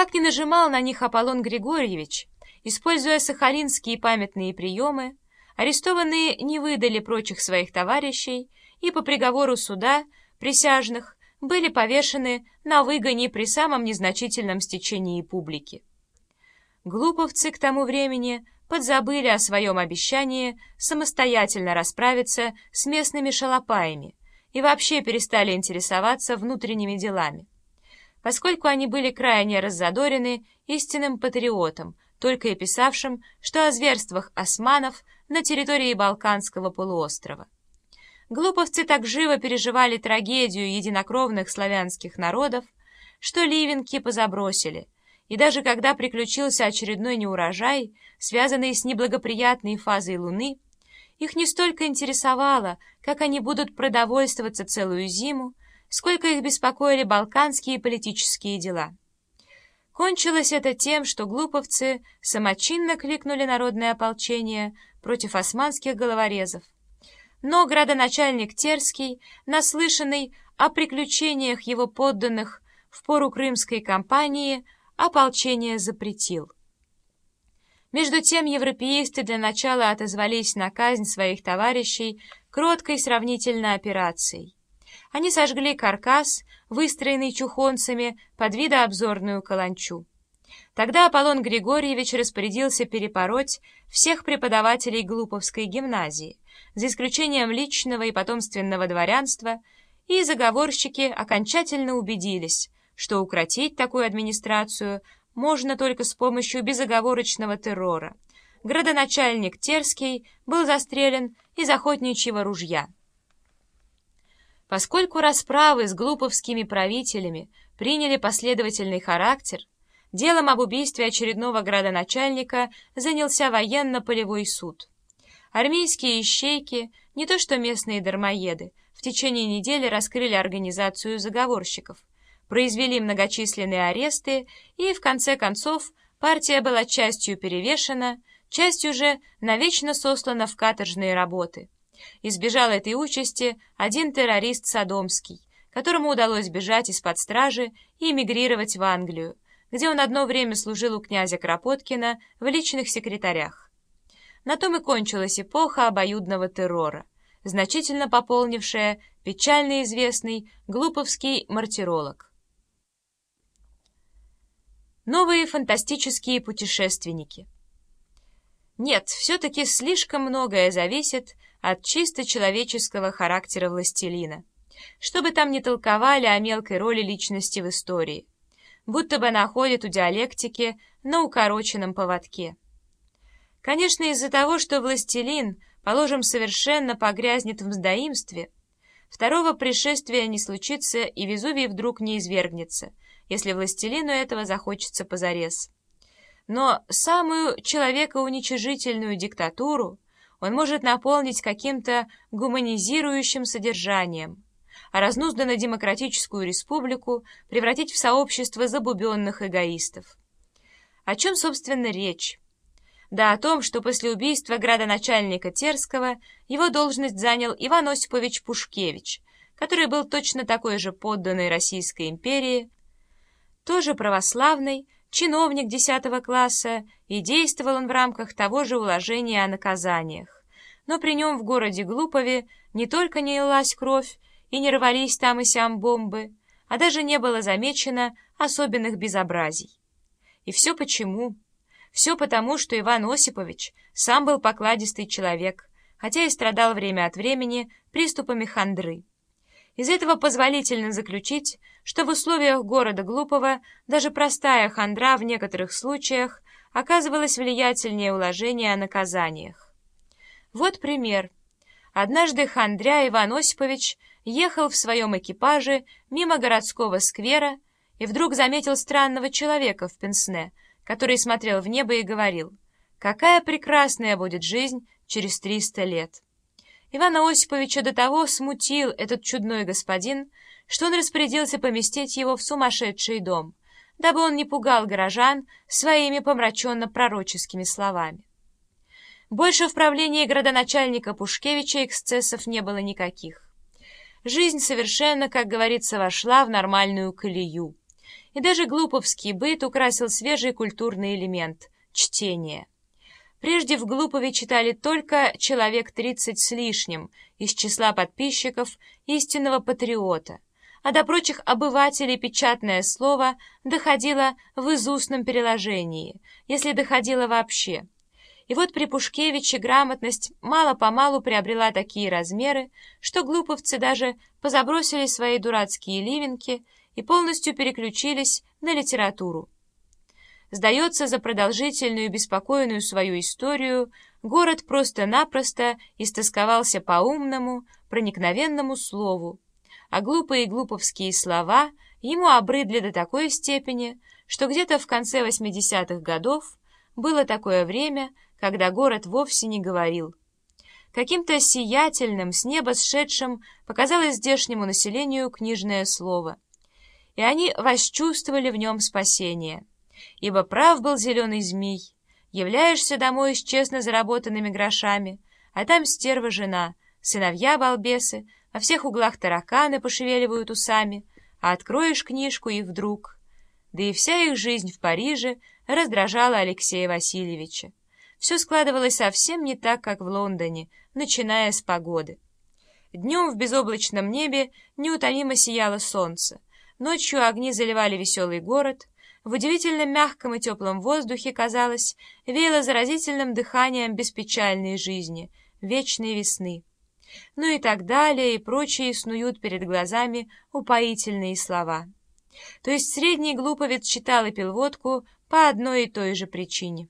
как ни нажимал на них Аполлон Григорьевич, используя сахалинские памятные приемы, арестованные не выдали прочих своих товарищей и по приговору суда присяжных были повешены на выгоне при самом незначительном стечении публики. Глуповцы к тому времени подзабыли о своем обещании самостоятельно расправиться с местными шалопаями и вообще перестали интересоваться внутренними делами. Поскольку они были крайне раззадорены истинным патриотом, только и писавшим, что о зверствах османов на территории Балканского полуострова. Глуповцы так живо переживали трагедию единокровных славянских народов, что ливенки позабросили, и даже когда приключился очередной неурожай, связанный с неблагоприятной фазой Луны, их не столько интересовало, как они будут продовольствоваться целую зиму, сколько их беспокоили балканские политические дела. Кончилось это тем, что глуповцы самочинно кликнули народное ополчение против османских головорезов, но градоначальник Терский, наслышанный о приключениях его подданных в пору крымской кампании, ополчение запретил. Между тем европеисты для начала отозвались на казнь своих товарищей кроткой сравнительной операцией. Они сожгли каркас, выстроенный чухонцами под видообзорную каланчу. Тогда Аполлон Григорьевич распорядился перепороть всех преподавателей Глуповской гимназии, за исключением личного и потомственного дворянства, и заговорщики окончательно убедились, что укротить такую администрацию можно только с помощью безоговорочного террора. Градоначальник Терский был застрелен из охотничьего ружья. Поскольку расправы с глуповскими правителями приняли последовательный характер, делом об убийстве очередного градоначальника занялся военно-полевой суд. Армейские ищейки, не то что местные дармоеды, в течение недели раскрыли организацию заговорщиков, произвели многочисленные аресты и, в конце концов, партия была частью перевешена, частью же навечно сослана в каторжные работы. Избежал этой участи один террорист Содомский, которому удалось бежать из-под стражи и эмигрировать в Англию, где он одно время служил у князя Кропоткина в личных секретарях. На том и кончилась эпоха обоюдного террора, значительно пополнившая печально известный глуповский мартиролог. Новые фантастические путешественники Нет, все-таки слишком многое зависит от чисто человеческого характера властелина. Что бы там ни толковали о мелкой роли личности в истории, будто бы она ходит у диалектики на укороченном поводке. Конечно, из-за того, что властелин, положим, совершенно погрязнет в мздоимстве, второго пришествия не случится и Везувий вдруг не извергнется, если властелину этого захочется позарез. Но самую человекоуничижительную диктатуру он может наполнить каким-то гуманизирующим содержанием, а разнузданно-демократическую республику превратить в сообщество забубенных эгоистов. О чем, собственно, речь? да о том, что после убийства градоначальника Терского его должность занял Иван Осипович Пушкевич, который был точно такой же подданный Российской империи, тоже православный, чиновник десятого класса, и действовал он в рамках того же уложения о наказаниях. Но при нем в городе Глупове не только не лилась кровь и не рвались там и сям бомбы, а даже не было замечено особенных безобразий. И все почему? Все потому, что Иван Осипович сам был покладистый человек, хотя и страдал время от времени приступами хандры. Из этого позволительно заключить, что в условиях города Глупого даже простая хандра в некоторых случаях оказывалась влиятельнее уложения о наказаниях. Вот пример. Однажды хандря Иван Осипович ехал в своем экипаже мимо городского сквера и вдруг заметил странного человека в пенсне, который смотрел в небо и говорил, «Какая прекрасная будет жизнь через триста лет!» Ивана Осиповича до того смутил этот чудной господин, что он распорядился поместить его в сумасшедший дом, дабы он не пугал горожан своими помраченно-пророческими словами. Больше в правлении градоначальника Пушкевича эксцессов не было никаких. Жизнь совершенно, как говорится, вошла в нормальную колею И даже глуповский быт украсил свежий культурный элемент — чтение. Прежде в Глупове читали только человек тридцать с лишним из числа подписчиков истинного патриота, а до прочих обывателей печатное слово доходило в изустном переложении, если доходило вообще. И вот при Пушкевиче грамотность мало-помалу приобрела такие размеры, что глуповцы даже позабросили свои дурацкие ливенки и полностью переключились на литературу. Сдается за продолжительную беспокойную свою историю, город просто-напросто истосковался по умному, проникновенному слову, а глупые глуповские слова ему обрыдли до такой степени, что где-то в конце 80-х годов было такое время, когда город вовсе не говорил. Каким-то сиятельным, с неба сшедшим показалось здешнему населению книжное слово, и они восчувствовали в нем спасение ибо прав был зеленый змей. Являешься домой с честно заработанными грошами, а там стерва жена, сыновья балбесы, во всех углах тараканы пошевеливают усами, а откроешь книжку и вдруг... Да и вся их жизнь в Париже раздражала Алексея Васильевича. Все складывалось совсем не так, как в Лондоне, начиная с погоды. Днем в безоблачном небе неутомимо сияло солнце, ночью огни заливали веселый город, в удивительно мягком и теплом воздухе, казалось, веяло заразительным дыханием беспечальной жизни, вечной весны. Ну и так далее, и прочие снуют перед глазами упоительные слова. То есть средний глуповец читал и пил водку по одной и той же причине.